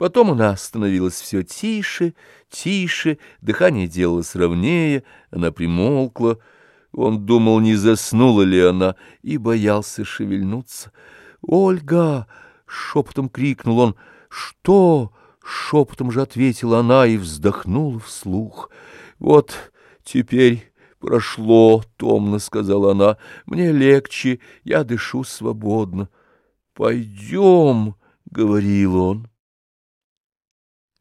Потом она становилась все тише, тише, дыхание делалось ровнее, она примолкла. Он думал, не заснула ли она, и боялся шевельнуться. «Ольга!» — шепотом крикнул он. «Что?» — шепотом же ответила она и вздохнула вслух. «Вот теперь прошло», — томно сказала она. «Мне легче, я дышу свободно». «Пойдем», — говорил он.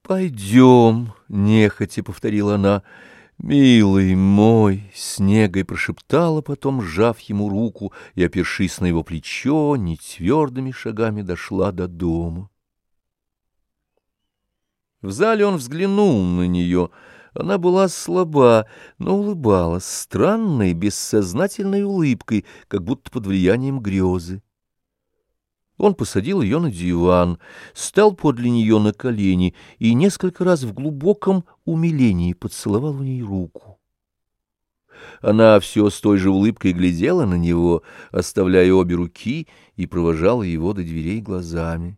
«Пойдем», — нехотя повторила она, — «милый мой», — снегой прошептала потом, сжав ему руку и, опершись на его плечо, нетвердыми шагами дошла до дома. В зале он взглянул на нее. Она была слаба, но улыбалась странной, бессознательной улыбкой, как будто под влиянием грезы. Он посадил ее на диван, стал подле нее на колени и несколько раз в глубоком умилении поцеловал у ней руку. Она все с той же улыбкой глядела на него, оставляя обе руки, и провожала его до дверей глазами.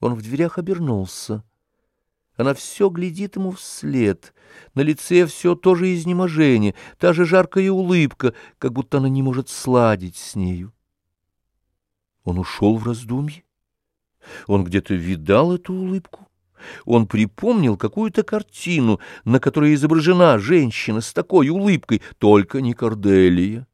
Он в дверях обернулся. Она все глядит ему вслед. На лице все то же изнеможение, та же жаркая улыбка, как будто она не может сладить с нею. Он ушел в раздумье. Он где-то видал эту улыбку. Он припомнил какую-то картину, на которой изображена женщина с такой улыбкой, только не Корделия.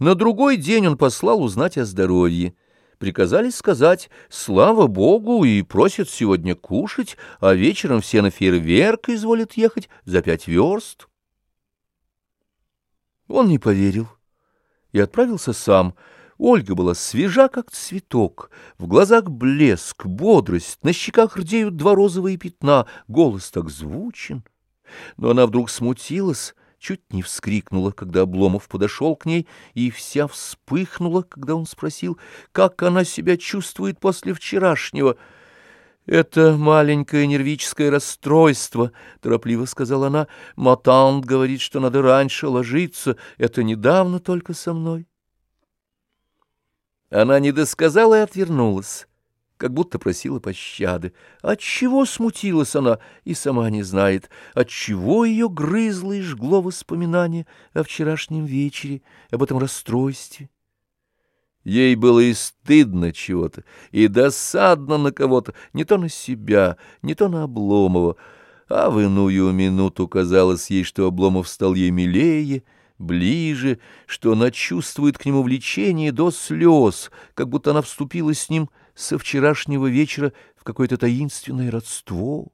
На другой день он послал узнать о здоровье. Приказали сказать «Слава Богу!» и просят сегодня кушать, а вечером все на фейерверк изволят ехать за пять верст. Он не поверил и отправился сам. Ольга была свежа, как цветок, в глазах блеск, бодрость, на щеках рдеют два розовые пятна, голос так звучен. Но она вдруг смутилась, чуть не вскрикнула, когда Обломов подошел к ней, и вся вспыхнула, когда он спросил, как она себя чувствует после вчерашнего — «Это маленькое нервическое расстройство», — торопливо сказала она. «Матант говорит, что надо раньше ложиться. Это недавно только со мной». Она не досказала и отвернулась, как будто просила пощады. Отчего смутилась она и сама не знает, отчего ее грызло и жгло воспоминание о вчерашнем вечере, об этом расстройстве. Ей было и стыдно чего-то, и досадно на кого-то, не то на себя, не то на Обломова, а в иную минуту казалось ей, что Обломов стал ей милее, ближе, что она чувствует к нему влечение до слез, как будто она вступила с ним со вчерашнего вечера в какое-то таинственное родство.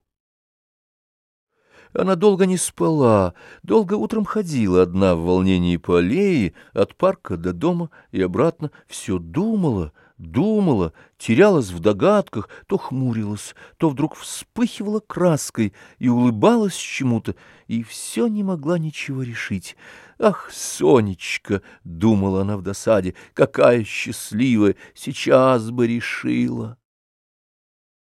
Она долго не спала, долго утром ходила одна в волнении по аллее, от парка до дома и обратно, все думала, думала, терялась в догадках, то хмурилась, то вдруг вспыхивала краской и улыбалась чему-то, и все не могла ничего решить. «Ах, Сонечка!» — думала она в досаде, — «какая счастливая! Сейчас бы решила!»